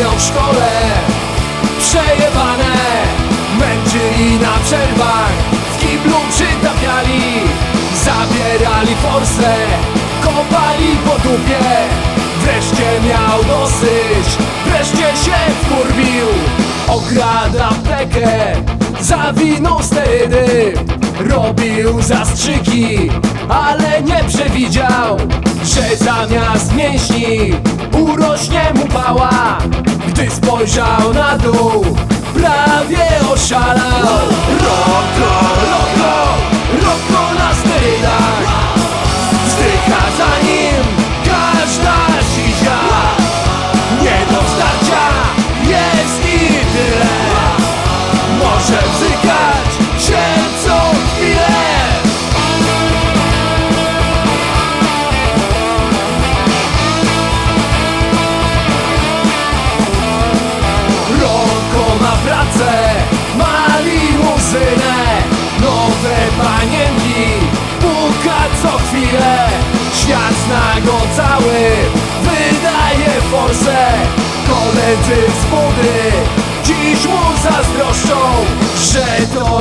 Miał w szkole przejebane Męczyli na przerwach dosyć. Wreszcie się wkurwił. Ograda bekę Zawinął sterydy Robił zastrzyki Ale nie przewidział Że zamiast mięśni Urośnie mu pała. Gdy spojrzał na dół Prawie oszalał Może bzykać się co chwilę. Roko ma pracę, ma limuzynę Nowe panienki, puka co chwilę. Świat zna go cały, wydaje forsę Koledzy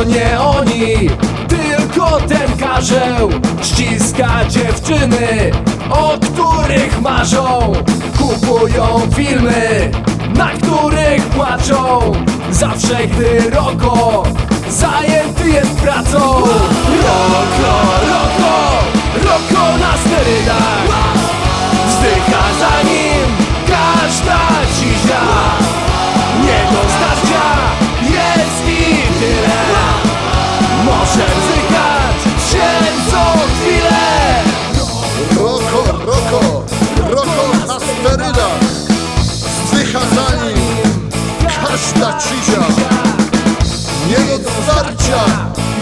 nie oni, tylko ten karzeł. Ściska dziewczyny, o których marzą. Kupują filmy, na których płaczą. Zawsze gdy Roko zajęty jest pracą sterydach Zdycha za nim. Każda cizia Nie do starcia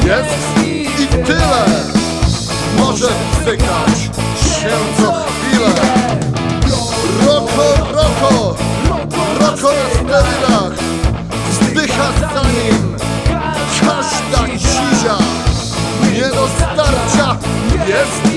jest i tyle. Może wzdychać się co chwilę. Roko, roko, roko na sterydach Zdycha za nim. Każda cizia Nie do starcia jest